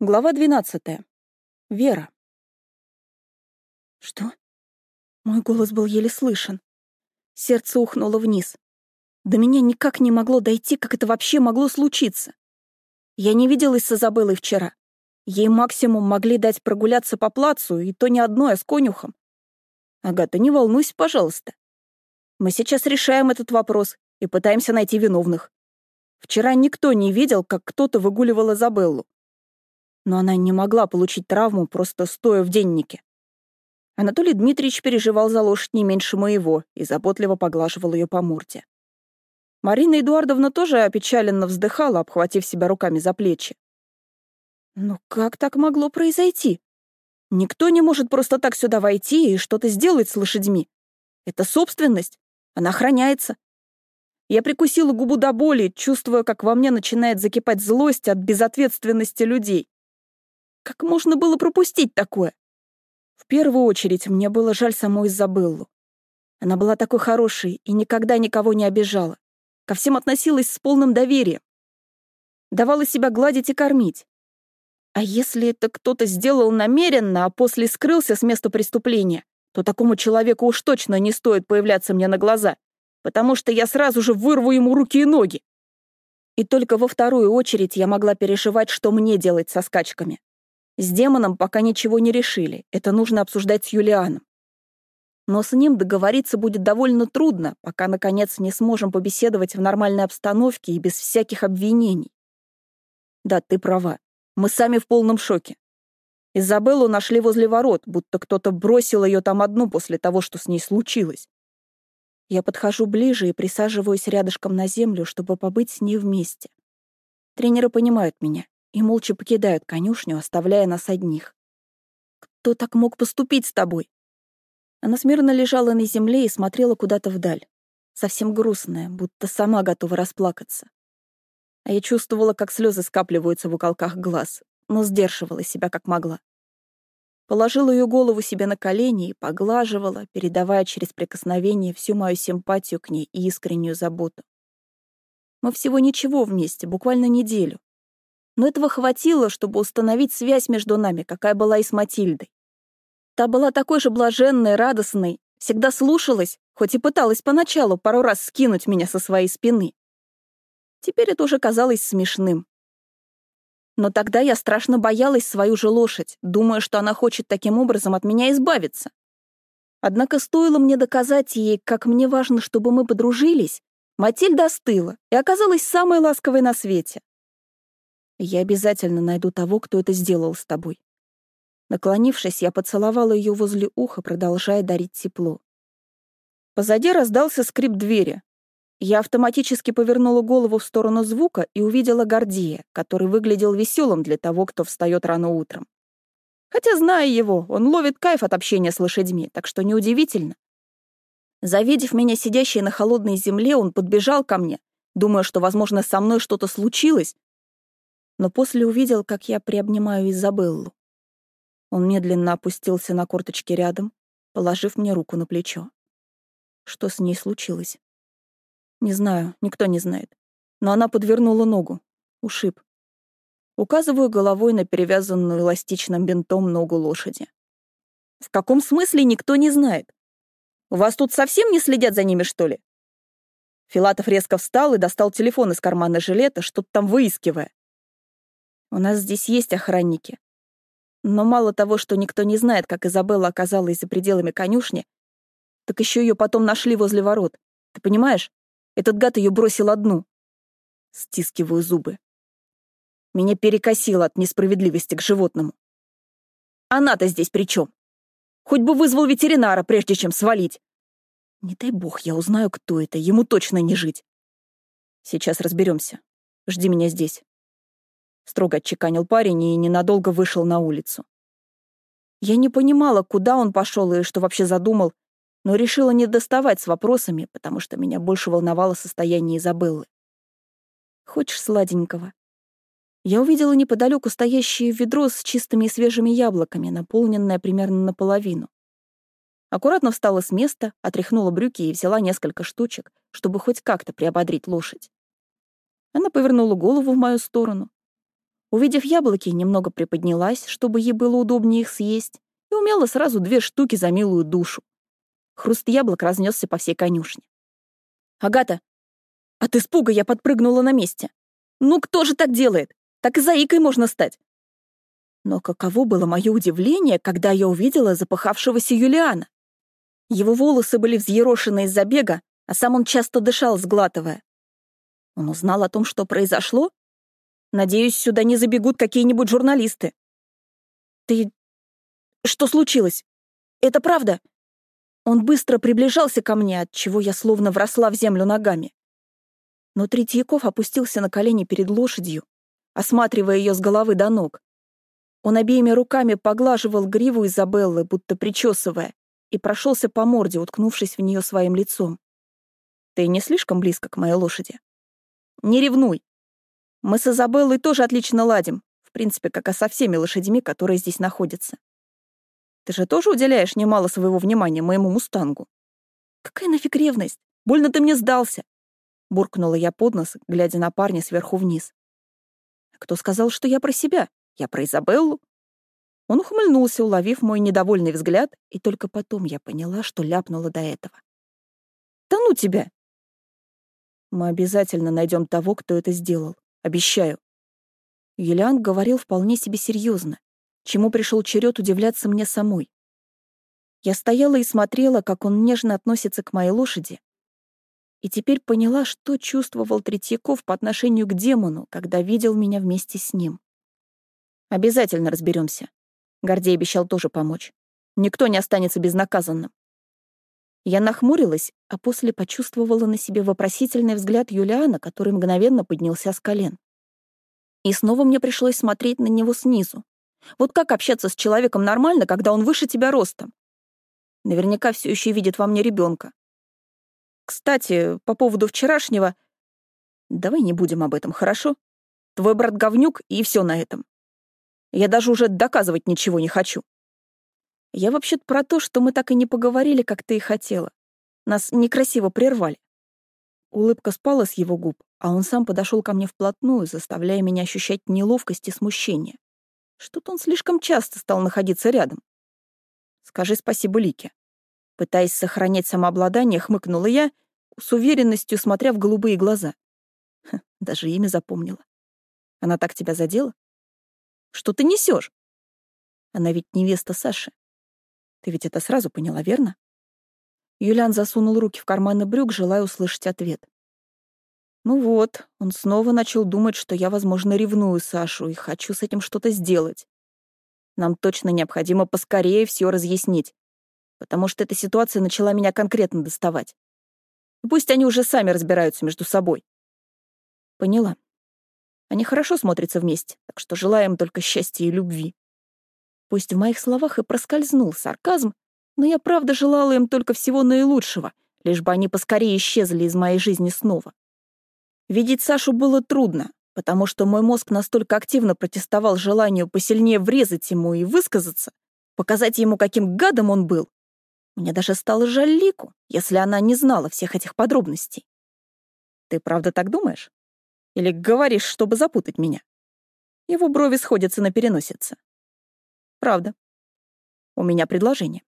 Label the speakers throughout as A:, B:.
A: Глава 12. Вера.
B: Что? Мой голос был еле слышен. Сердце ухнуло вниз. До меня никак не могло дойти, как это вообще могло случиться. Я не виделась с Изабеллой вчера. Ей максимум могли дать прогуляться по плацу, и то не одной, а с конюхом. Агата, не волнуйся, пожалуйста. Мы сейчас решаем этот вопрос и пытаемся найти виновных. Вчера никто не видел, как кто-то выгуливал Изабеллу но она не могла получить травму, просто стоя в деннике. Анатолий Дмитриевич переживал за лошадь не меньше моего и заботливо поглаживал ее по морде. Марина Эдуардовна тоже опечаленно вздыхала, обхватив себя руками за плечи. «Ну как так могло произойти? Никто не может просто так сюда войти и что-то сделать с лошадьми. Это собственность, она охраняется. Я прикусила губу до боли, чувствуя, как во мне начинает закипать злость от безответственности людей. Как можно было пропустить такое? В первую очередь мне было жаль саму Изабеллу. Она была такой хорошей и никогда никого не обижала. Ко всем относилась с полным доверием. Давала себя гладить и кормить. А если это кто-то сделал намеренно, а после скрылся с места преступления, то такому человеку уж точно не стоит появляться мне на глаза, потому что я сразу же вырву ему руки и ноги. И только во вторую очередь я могла переживать, что мне делать со скачками. С демоном пока ничего не решили, это нужно обсуждать с Юлианом. Но с ним договориться будет довольно трудно, пока, наконец, не сможем побеседовать в нормальной обстановке и без всяких обвинений. Да, ты права. Мы сами в полном шоке. Изабеллу нашли возле ворот, будто кто-то бросил ее там одну после того, что с ней случилось. Я подхожу ближе и присаживаюсь рядышком на землю, чтобы побыть с ней вместе. Тренеры понимают меня и молча покидают конюшню, оставляя нас одних. «Кто так мог поступить с тобой?» Она смирно лежала на земле и смотрела куда-то вдаль, совсем грустная, будто сама готова расплакаться. А я чувствовала, как слезы скапливаются в уголках глаз, но сдерживала себя как могла. Положила ее голову себе на колени и поглаживала, передавая через прикосновение всю мою симпатию к ней и искреннюю заботу. Мы всего ничего вместе, буквально неделю но этого хватило, чтобы установить связь между нами, какая была и с Матильдой. Та была такой же блаженной, радостной, всегда слушалась, хоть и пыталась поначалу пару раз скинуть меня со своей спины. Теперь это уже казалось смешным. Но тогда я страшно боялась свою же лошадь, думая, что она хочет таким образом от меня избавиться. Однако стоило мне доказать ей, как мне важно, чтобы мы подружились, Матильда остыла и оказалась самой ласковой на свете. Я обязательно найду того, кто это сделал с тобой. Наклонившись, я поцеловала ее возле уха, продолжая дарить тепло. Позади раздался скрип двери. Я автоматически повернула голову в сторону звука и увидела Гордея, который выглядел веселым для того, кто встает рано утром. Хотя, зная его, он ловит кайф от общения с лошадьми, так что неудивительно. Завидев меня сидящей на холодной земле, он подбежал ко мне, думая, что, возможно, со мной что-то случилось, но после увидел, как я приобнимаю Изабеллу. Он медленно опустился на корточки рядом, положив мне руку на плечо. Что с ней случилось? Не знаю, никто не знает. Но она подвернула ногу. Ушиб. Указываю головой на перевязанную эластичным бинтом ногу лошади. В каком смысле никто не знает? Вас тут совсем не следят за ними, что ли? Филатов резко встал и достал телефон из кармана жилета, что-то там выискивая. У нас здесь есть охранники. Но мало того, что никто не знает, как Изабелла оказалась за пределами конюшни, так еще ее потом нашли возле ворот. Ты понимаешь? Этот гад ее бросил одну. Стискиваю зубы. Меня перекосило от несправедливости к животному. Она-то здесь при чем? Хоть бы вызвал ветеринара, прежде чем свалить. Не дай бог, я узнаю, кто это, ему точно не жить. Сейчас разберемся. Жди меня здесь строго отчеканил парень и ненадолго вышел на улицу. Я не понимала, куда он пошел и что вообще задумал, но решила не доставать с вопросами, потому что меня больше волновало состояние Изабеллы. «Хочешь сладенького?» Я увидела неподалеку стоящее ведро с чистыми и свежими яблоками, наполненное примерно наполовину. Аккуратно встала с места, отряхнула брюки и взяла несколько штучек, чтобы хоть как-то приободрить лошадь. Она повернула голову в мою сторону, Увидев яблоки, немного приподнялась, чтобы ей было удобнее их съесть, и умела сразу две штуки за милую душу. Хруст яблок разнесся по всей конюшне. «Агата!» От испуга я подпрыгнула на месте. «Ну кто же так делает? Так и заикой можно стать!» Но каково было мое удивление, когда я увидела запыхавшегося Юлиана. Его волосы были взъерошены из-за бега, а сам он часто дышал, сглатывая. Он узнал о том, что произошло? Надеюсь, сюда не забегут какие-нибудь журналисты. Ты... Что случилось? Это правда? Он быстро приближался ко мне, от чего я словно вросла в землю ногами. Но Третьяков опустился на колени перед лошадью, осматривая ее с головы до ног. Он обеими руками поглаживал гриву Изабеллы, будто причесывая, и прошелся по морде, уткнувшись в нее своим лицом. «Ты не слишком близко к моей лошади?» «Не ревнуй. Мы с Изабеллой тоже отлично ладим, в принципе, как и со всеми лошадьми, которые здесь находятся. Ты же тоже уделяешь немало своего внимания моему мустангу?» «Какая нафиг ревность? Больно ты мне сдался!» Буркнула я под нос, глядя на парня сверху вниз. «Кто сказал, что я про себя? Я про Изабеллу?» Он ухмыльнулся, уловив мой недовольный взгляд, и только потом я поняла, что ляпнула до этого. «Да ну тебя!» «Мы обязательно найдем того, кто это сделал. Обещаю». Юлиан говорил вполне себе серьезно, чему пришел черед удивляться мне самой. Я стояла и смотрела, как он нежно относится к моей лошади, и теперь поняла, что чувствовал Третьяков по отношению к демону, когда видел меня вместе с ним. «Обязательно разберемся. Гордей обещал тоже помочь. Никто не останется безнаказанным. Я нахмурилась, а после почувствовала на себе вопросительный взгляд Юлиана, который мгновенно поднялся с колен. И снова мне пришлось смотреть на него снизу. Вот как общаться с человеком нормально, когда он выше тебя ростом? Наверняка все еще видит во мне ребенка. Кстати, по поводу вчерашнего... Давай не будем об этом, хорошо? Твой брат говнюк, и все на этом. Я даже уже доказывать ничего не хочу. Я вообще-то про то, что мы так и не поговорили, как ты и хотела. Нас некрасиво прервали. Улыбка спала с его губ, а он сам подошел ко мне вплотную, заставляя меня ощущать неловкость и смущение. Что-то он слишком часто стал находиться рядом. Скажи спасибо Лике. Пытаясь сохранять самообладание, хмыкнула я, с уверенностью смотря в голубые глаза. Ха, даже имя запомнила. Она так тебя задела? Что ты несешь? Она ведь невеста Саши. Ты ведь это сразу поняла, верно? Юлиан засунул руки в карманы брюк, желая услышать ответ. Ну вот, он снова начал думать, что я, возможно, ревную Сашу и хочу с этим что-то сделать. Нам точно необходимо поскорее все разъяснить, потому что эта ситуация начала меня конкретно доставать. И пусть они уже сами разбираются между собой. Поняла. Они хорошо смотрятся вместе, так что желаем только счастья и любви. Пусть в моих словах и проскользнул сарказм, но я правда желала им только всего наилучшего, лишь бы они поскорее исчезли из моей жизни снова. Видеть Сашу было трудно, потому что мой мозг настолько активно протестовал желанию посильнее врезать ему и высказаться, показать ему, каким гадом он был. Мне даже стало жаль Лику, если она не знала всех этих подробностей. Ты правда так думаешь? Или говоришь, чтобы запутать меня? Его брови сходятся на переносице. Правда. У меня предложение.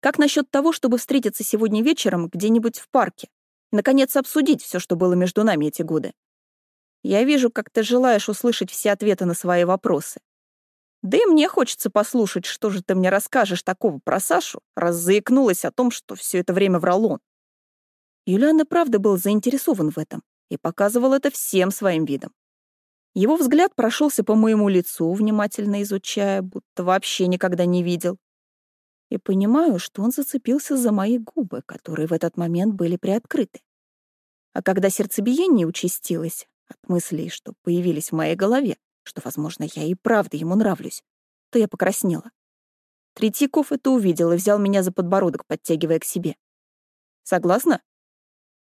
B: Как насчет того, чтобы встретиться сегодня вечером где-нибудь в парке и, наконец, обсудить все, что было между нами эти годы? Я вижу, как ты желаешь услышать все ответы на свои вопросы. Да и мне хочется послушать, что же ты мне расскажешь такого про Сашу, раз заикнулась о том, что все это время врал он. Юлиан и правда был заинтересован в этом и показывал это всем своим видом. Его взгляд прошелся по моему лицу, внимательно изучая, будто вообще никогда не видел. И понимаю, что он зацепился за мои губы, которые в этот момент были приоткрыты. А когда сердцебиение участилось от мыслей, что появились в моей голове, что, возможно, я и правда ему нравлюсь, то я покраснела. Третьяков это увидел и взял меня за подбородок, подтягивая к себе. «Согласна?»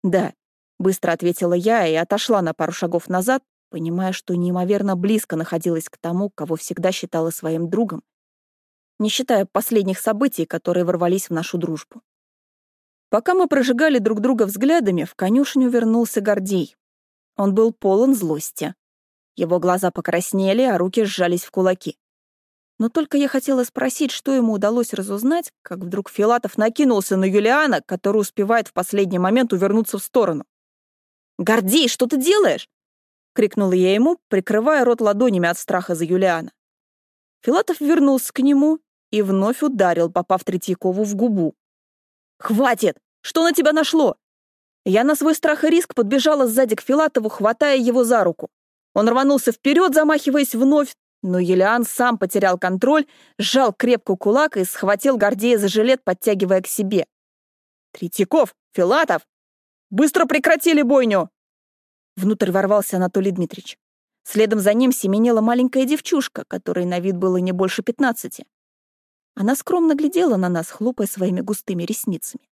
B: «Да», Быстро ответила я и отошла на пару шагов назад, понимая, что неимоверно близко находилась к тому, кого всегда считала своим другом, не считая последних событий, которые ворвались в нашу дружбу. Пока мы прожигали друг друга взглядами, в конюшню вернулся Гордей. Он был полон злости. Его глаза покраснели, а руки сжались в кулаки. Но только я хотела спросить, что ему удалось разузнать, как вдруг Филатов накинулся на Юлиана, который успевает в последний момент увернуться в сторону. «Гордей, что ты делаешь?» — крикнула я ему, прикрывая рот ладонями от страха за Юлиана. Филатов вернулся к нему и вновь ударил, попав Третьякову в губу. «Хватит! Что на тебя нашло?» Я на свой страх и риск подбежала сзади к Филатову, хватая его за руку. Он рванулся вперед, замахиваясь вновь, но Юлиан сам потерял контроль, сжал крепко кулак и схватил Гордея за жилет, подтягивая к себе. «Третьяков! Филатов! Быстро прекратили бойню!» Внутрь ворвался Анатолий Дмитриевич. Следом за ним семенила маленькая девчушка, которой на вид было не больше пятнадцати. Она скромно глядела на нас, хлопая своими густыми ресницами.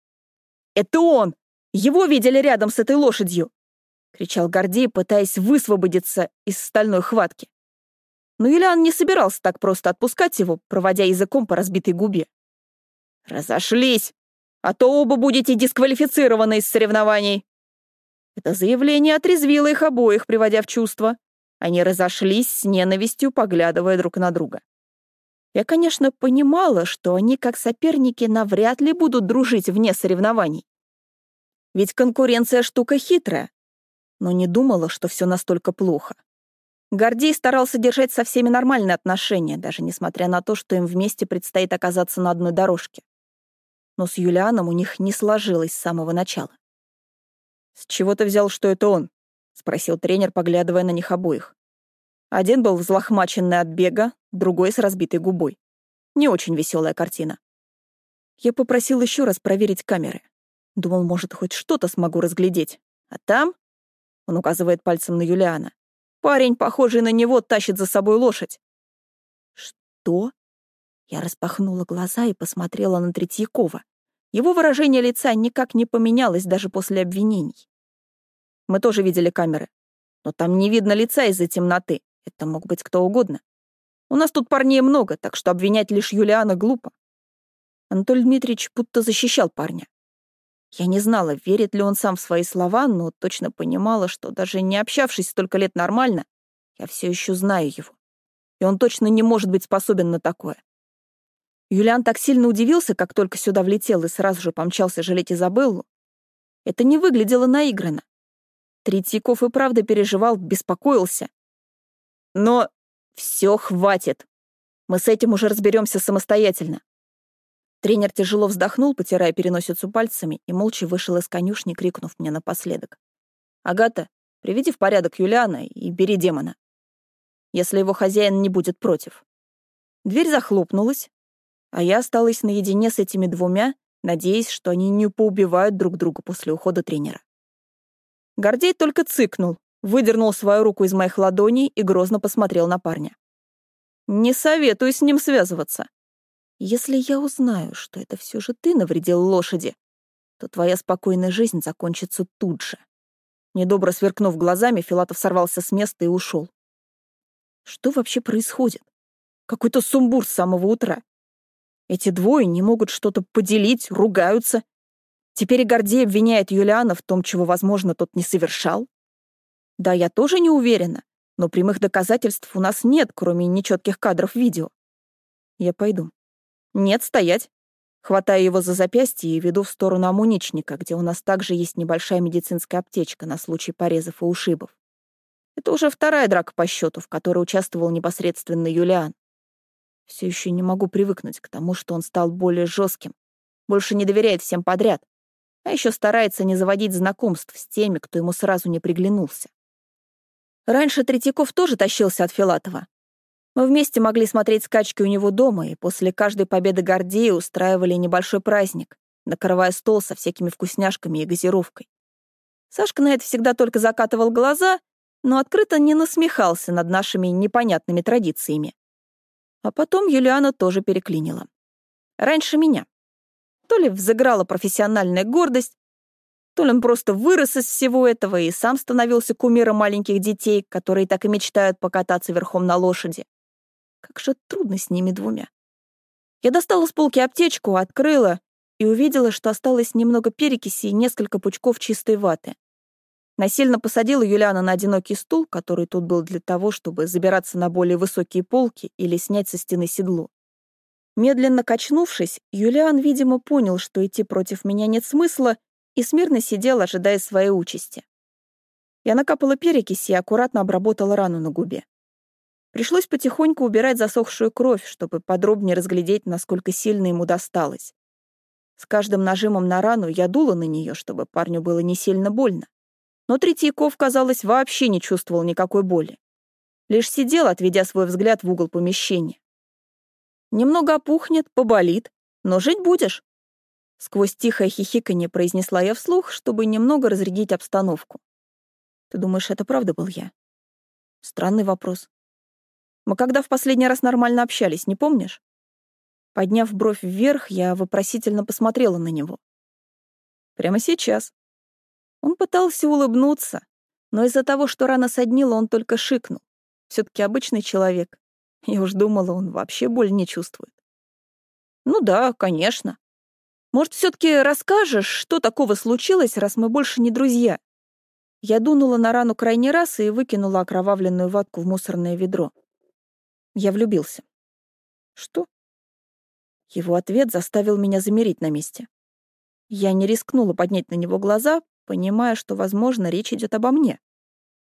B: «Это он! Его видели рядом с этой лошадью!» — кричал Гордей, пытаясь высвободиться из стальной хватки. Но Юлиан не собирался так просто отпускать его, проводя языком по разбитой губе. «Разошлись, а то оба будете дисквалифицированы из соревнований!» Это заявление отрезвило их обоих, приводя в чувство. Они разошлись с ненавистью, поглядывая друг на друга. Я, конечно, понимала, что они, как соперники, навряд ли будут дружить вне соревнований. Ведь конкуренция — штука хитрая. Но не думала, что все настолько плохо. Гордей старался держать со всеми нормальные отношения, даже несмотря на то, что им вместе предстоит оказаться на одной дорожке. Но с Юлианом у них не сложилось с самого начала. «С чего ты взял, что это он?» — спросил тренер, поглядывая на них обоих. Один был взлохмаченный от бега, другой с разбитой губой. Не очень веселая картина. Я попросил еще раз проверить камеры. Думал, может, хоть что-то смогу разглядеть. А там, он указывает пальцем на Юлиана, Парень, похожий на него, тащит за собой лошадь. Что? Я распахнула глаза и посмотрела на Третьякова. Его выражение лица никак не поменялось даже после обвинений. Мы тоже видели камеры. Но там не видно лица из-за темноты. Это мог быть кто угодно. У нас тут парней много, так что обвинять лишь Юлиана глупо. Анатолий Дмитриевич будто защищал парня. Я не знала, верит ли он сам в свои слова, но точно понимала, что даже не общавшись столько лет нормально, я все еще знаю его. И он точно не может быть способен на такое. Юлиан так сильно удивился, как только сюда влетел и сразу же помчался жалеть Изабеллу. Это не выглядело наигранно. Третьяков и правда переживал, беспокоился. Но все хватит. Мы с этим уже разберемся самостоятельно. Тренер тяжело вздохнул, потирая переносицу пальцами, и молча вышел из конюшни, крикнув мне напоследок. «Агата, приведи в порядок Юлиана и бери демона, если его хозяин не будет против». Дверь захлопнулась, а я осталась наедине с этими двумя, надеясь, что они не поубивают друг друга после ухода тренера. Гордей только цыкнул, выдернул свою руку из моих ладоней и грозно посмотрел на парня. «Не советую с ним связываться. Если я узнаю, что это все же ты навредил лошади, то твоя спокойная жизнь закончится тут же. Недобро сверкнув глазами, Филатов сорвался с места и ушел. Что вообще происходит? Какой-то сумбур с самого утра. Эти двое не могут что-то поделить, ругаются. Теперь и Гордей обвиняет Юлиана в том, чего, возможно, тот не совершал. Да, я тоже не уверена, но прямых доказательств у нас нет, кроме нечетких кадров видео. Я пойду. «Нет, стоять!» Хватаю его за запястье и веду в сторону амуничника, где у нас также есть небольшая медицинская аптечка на случай порезов и ушибов. Это уже вторая драка по счету, в которой участвовал непосредственно Юлиан. Все еще не могу привыкнуть к тому, что он стал более жестким, больше не доверяет всем подряд, а еще старается не заводить знакомств с теми, кто ему сразу не приглянулся. Раньше Третьяков тоже тащился от Филатова, мы вместе могли смотреть скачки у него дома, и после каждой победы Гордея устраивали небольшой праздник, накрывая стол со всякими вкусняшками и газировкой. Сашка на это всегда только закатывал глаза, но открыто не насмехался над нашими непонятными традициями. А потом Юлиана тоже переклинила. Раньше меня. То ли взыграла профессиональная гордость, то ли он просто вырос из всего этого и сам становился кумиром маленьких детей, которые так и мечтают покататься верхом на лошади. Как же трудно с ними двумя. Я достала с полки аптечку, открыла и увидела, что осталось немного перекиси и несколько пучков чистой ваты. Насильно посадила Юлиана на одинокий стул, который тут был для того, чтобы забираться на более высокие полки или снять со стены седло. Медленно качнувшись, Юлиан, видимо, понял, что идти против меня нет смысла, и смирно сидел, ожидая своей участи. Я накапала перекись и аккуратно обработала рану на губе. Пришлось потихоньку убирать засохшую кровь, чтобы подробнее разглядеть, насколько сильно ему досталось. С каждым нажимом на рану я дула на нее, чтобы парню было не сильно больно. Но Третьяков, казалось, вообще не чувствовал никакой боли. Лишь сидел, отведя свой взгляд в угол помещения. «Немного опухнет, поболит, но жить будешь», Сквозь тихое хихиканье произнесла я вслух, чтобы немного разрядить обстановку. «Ты думаешь, это правда был я?» Странный вопрос. Мы когда в последний раз нормально общались, не помнишь? Подняв бровь вверх, я вопросительно посмотрела на него. Прямо сейчас. Он пытался улыбнуться, но из-за того, что рана соднила, он только шикнул. все таки обычный человек. Я уж думала, он вообще боль не чувствует. Ну да, конечно. Может, все таки расскажешь, что такого случилось, раз мы больше не друзья? Я дунула на рану крайний раз и выкинула окровавленную ватку в мусорное ведро. Я влюбился. Что? Его ответ заставил меня замереть на месте. Я не рискнула поднять на него глаза, понимая, что, возможно, речь идет обо мне.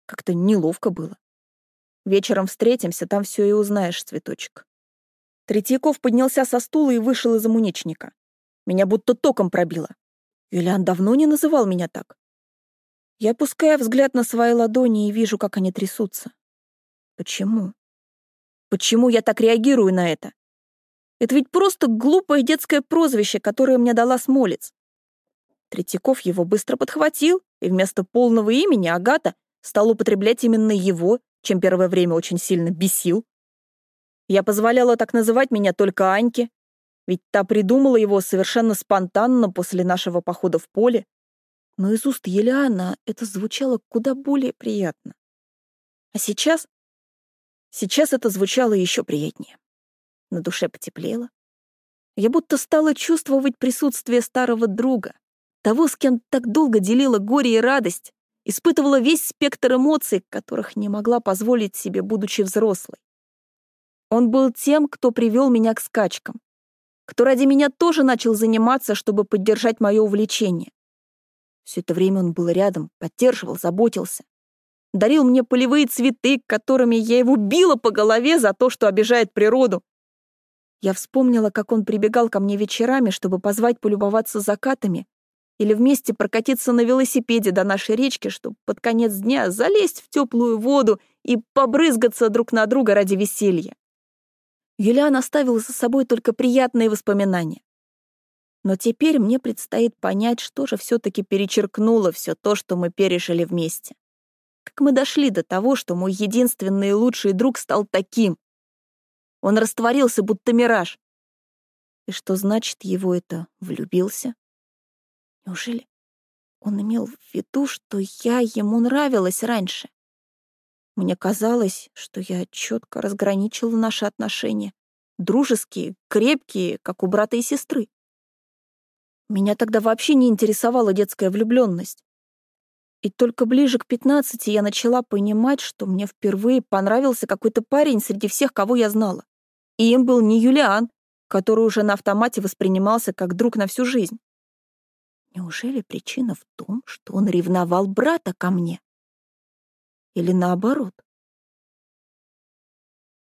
B: Как-то неловко было. Вечером встретимся, там все и узнаешь, цветочек. Третьяков поднялся со стула и вышел из амуничника. Меня будто током пробило. Юлиан давно не называл меня так. Я опускаю взгляд на свои ладони и вижу, как они трясутся. Почему? Почему я так реагирую на это? Это ведь просто глупое детское прозвище, которое мне дала Смолец. Третьяков его быстро подхватил, и вместо полного имени Агата стал употреблять именно его, чем первое время очень сильно бесил. Я позволяла так называть меня только Аньке, ведь та придумала его совершенно спонтанно после нашего похода в поле. Но из уст Елиана это звучало куда более приятно. А сейчас... Сейчас это звучало еще приятнее. На душе потеплело. Я будто стала чувствовать присутствие старого друга, того, с кем так долго делила горе и радость, испытывала весь спектр эмоций, которых не могла позволить себе, будучи взрослой. Он был тем, кто привел меня к скачкам, кто ради меня тоже начал заниматься, чтобы поддержать мое увлечение. Все это время он был рядом, поддерживал, заботился. Дарил мне полевые цветы, которыми я его била по голове за то, что обижает природу. Я вспомнила, как он прибегал ко мне вечерами, чтобы позвать полюбоваться закатами или вместе прокатиться на велосипеде до нашей речки, чтобы под конец дня залезть в теплую воду и побрызгаться друг на друга ради веселья. Юлиан оставил за собой только приятные воспоминания. Но теперь мне предстоит понять, что же все-таки перечеркнуло все то, что мы пережили вместе. Как мы дошли до того, что мой единственный и лучший друг стал таким. Он растворился, будто мираж. И что значит его это влюбился? Неужели он имел в виду, что я ему нравилась раньше? Мне казалось, что я четко разграничила наши отношения. Дружеские, крепкие, как у брата и сестры. Меня тогда вообще не интересовала детская влюбленность. И только ближе к пятнадцати я начала понимать, что мне впервые понравился какой-то парень среди всех, кого я знала. И им был не Юлиан, который уже на автомате воспринимался как друг на всю жизнь. Неужели причина в том, что он ревновал брата ко мне? Или наоборот.